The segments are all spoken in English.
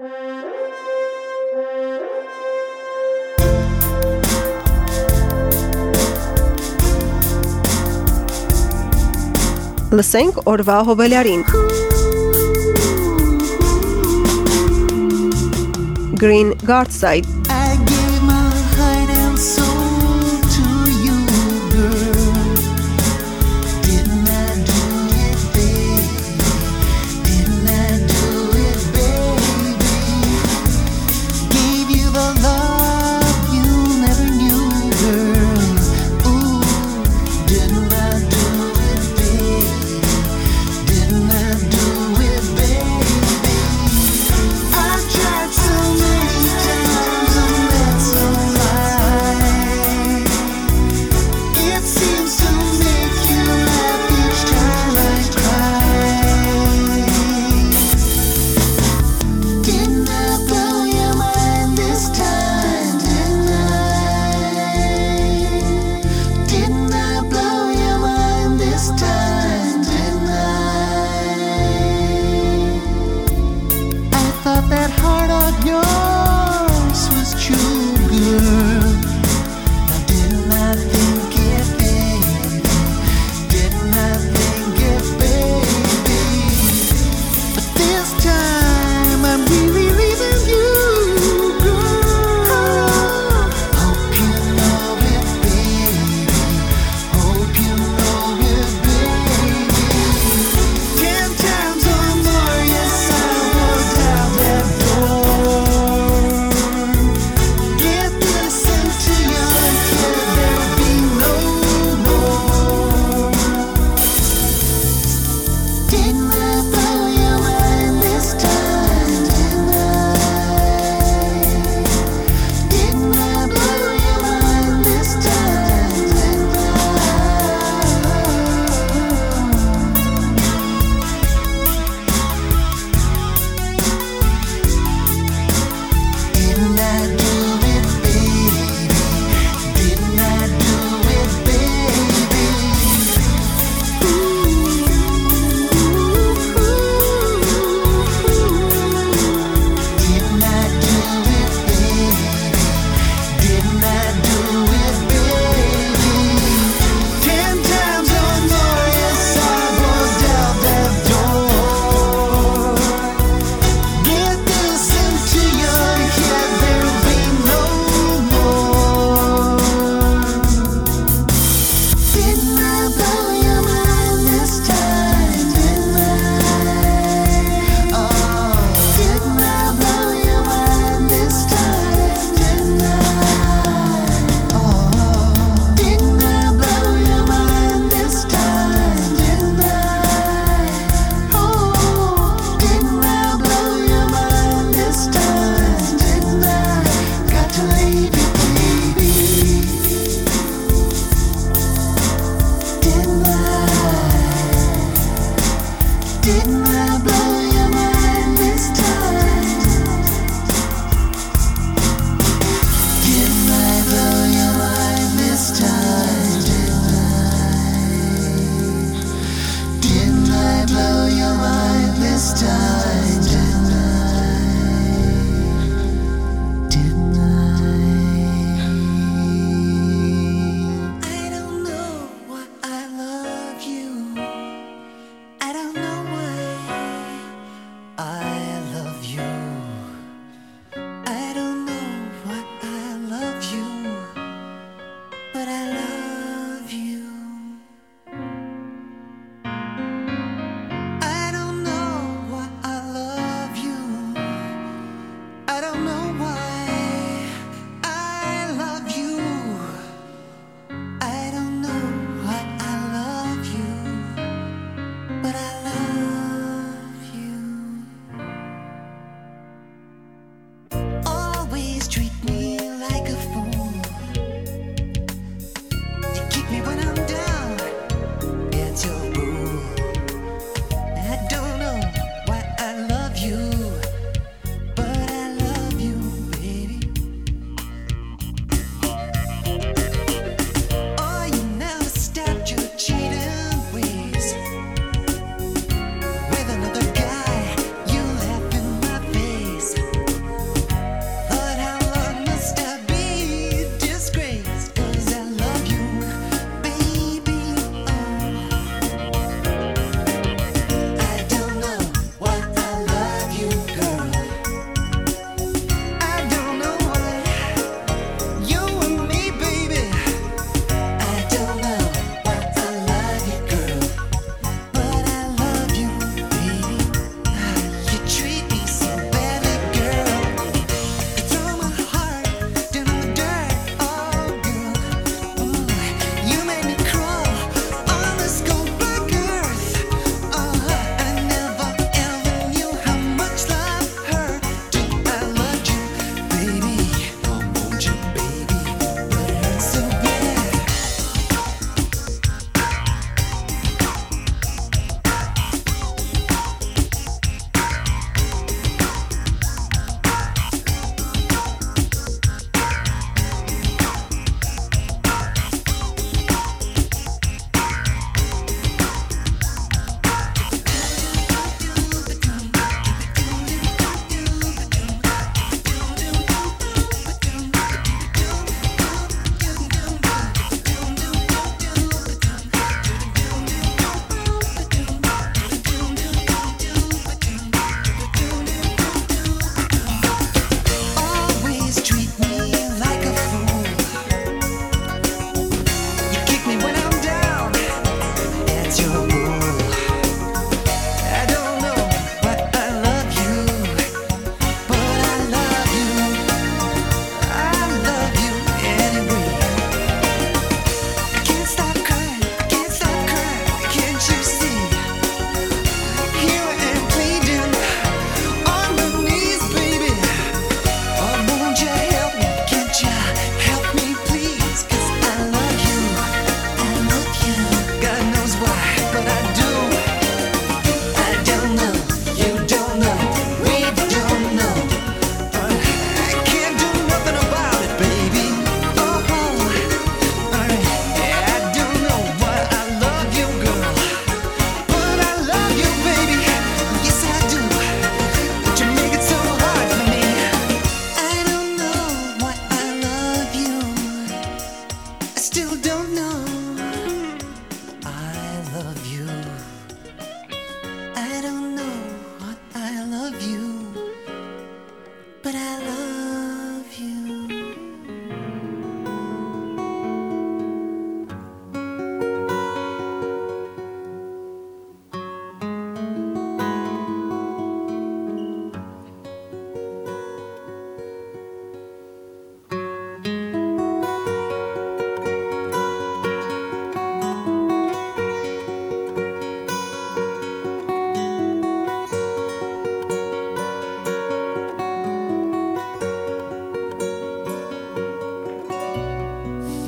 Լսենք օրվա հոբելյարին։ Green Gardside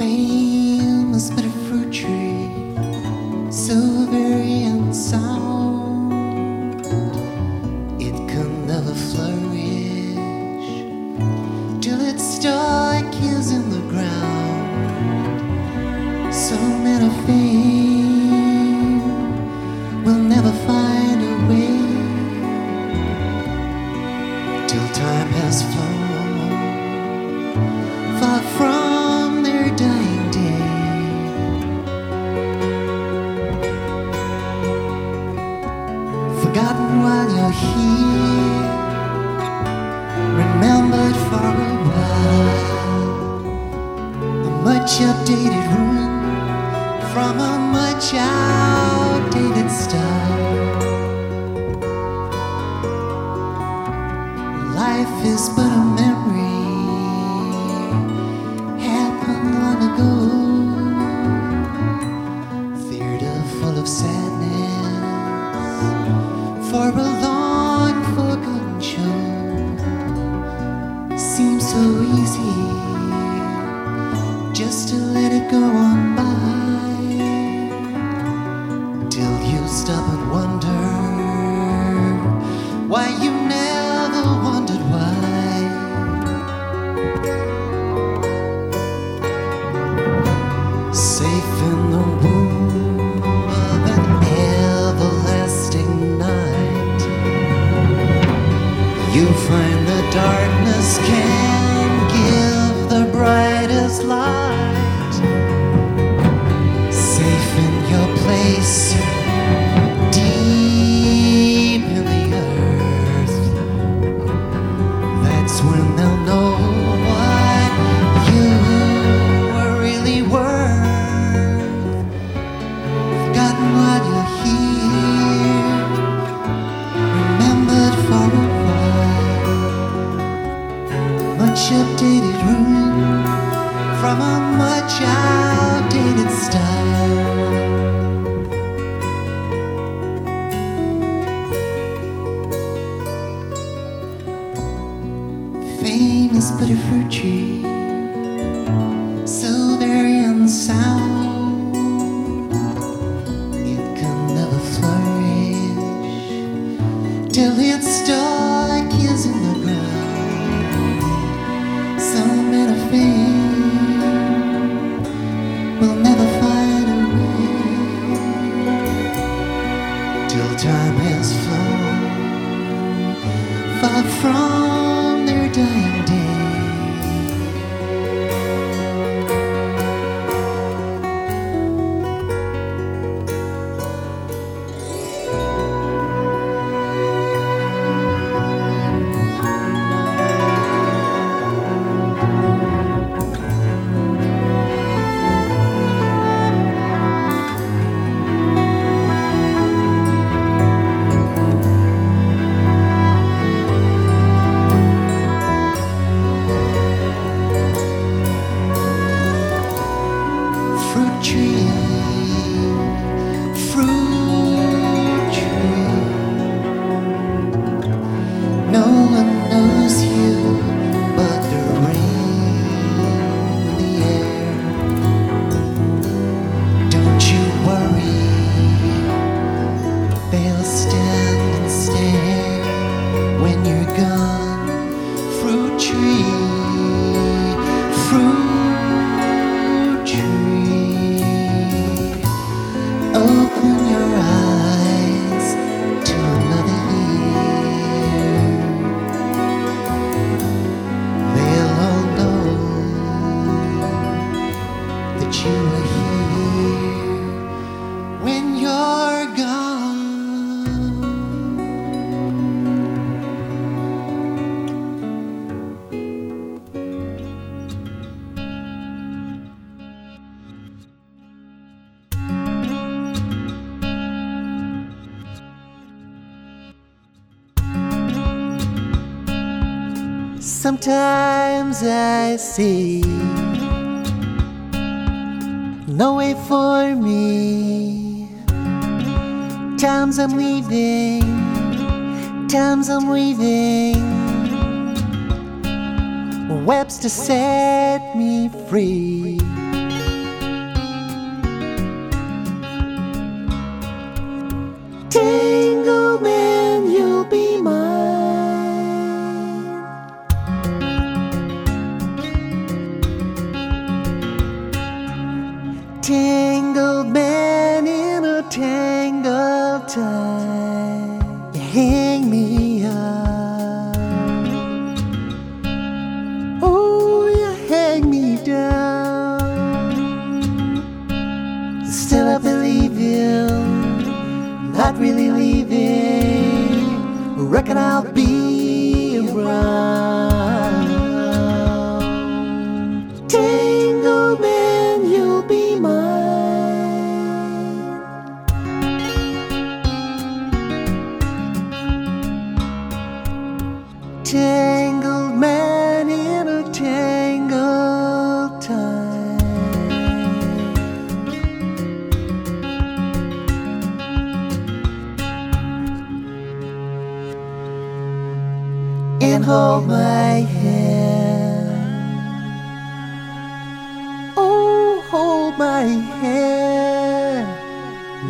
faith. much updated ruin from a much outdated style. will never find a way till time has flown far from. Sometimes I see no way for me. Times I'm leaving, times I'm leaving. to set me free. not really leaving. Reckon I'll be around.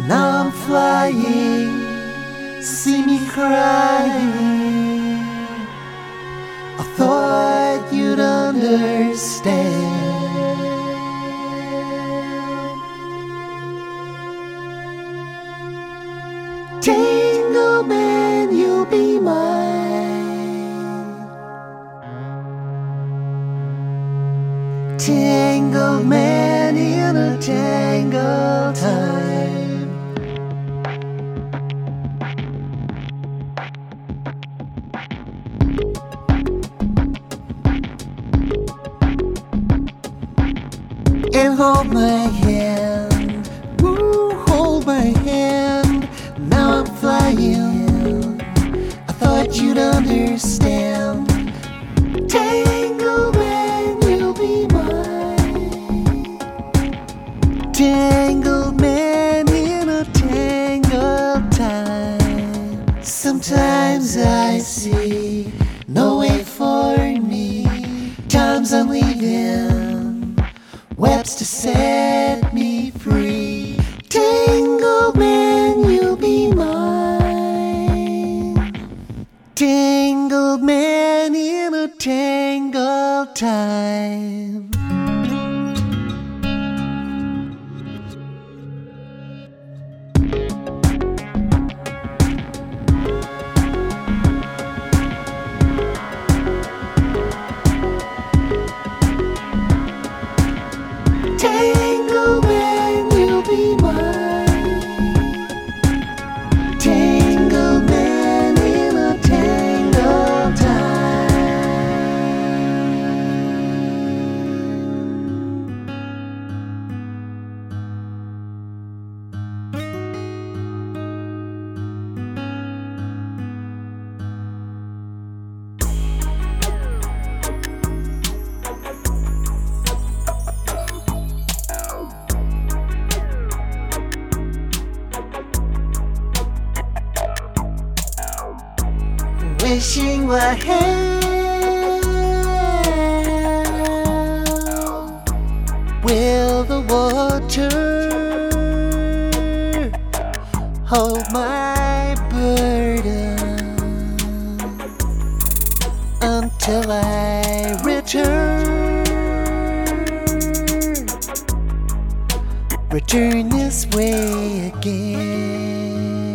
Now I'm flying, see me crying. hold my hand. hand Will the water hold my burden until I return? Return this way again.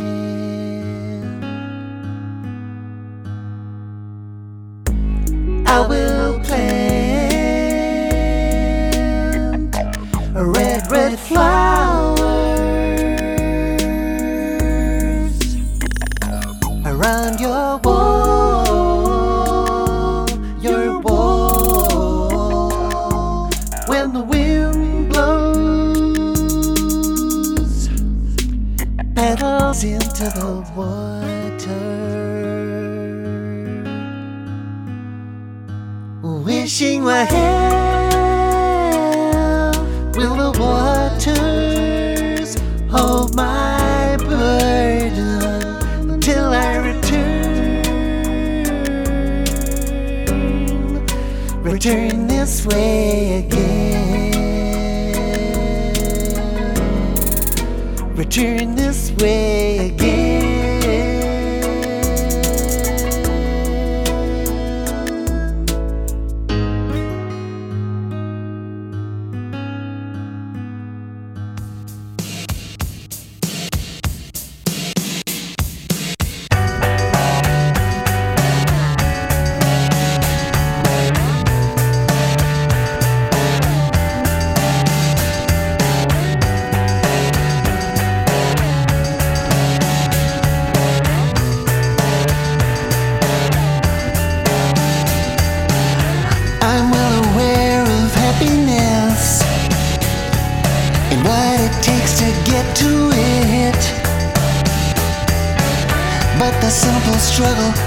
wishing my hell. Will the waters hold my burden until I return? Return this way again. Return this way. Simple